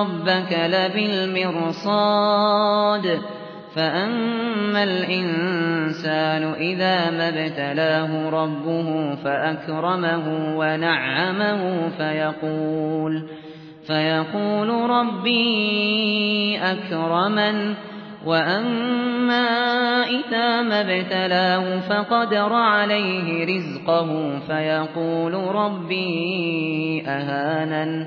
ربك لبالمرصاد. فأما الإنسان إذا ما ابتلاه ربه فأكرمه ونعمه فيقول فيقول ربي أكرمن. وأما إذا ما ابتلاه فقدر عليه رزقه فيقول ربي أهانن.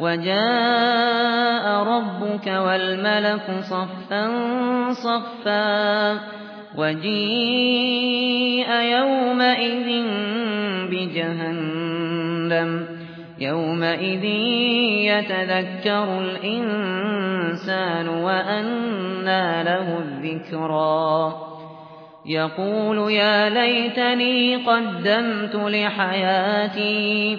وجاء ربك والملك صفا صفا وجيء يومئذ بجهنم يومئذ يتذكر الإنسان وأنى له الذكرى يقول يا ليتني قدمت لحياتي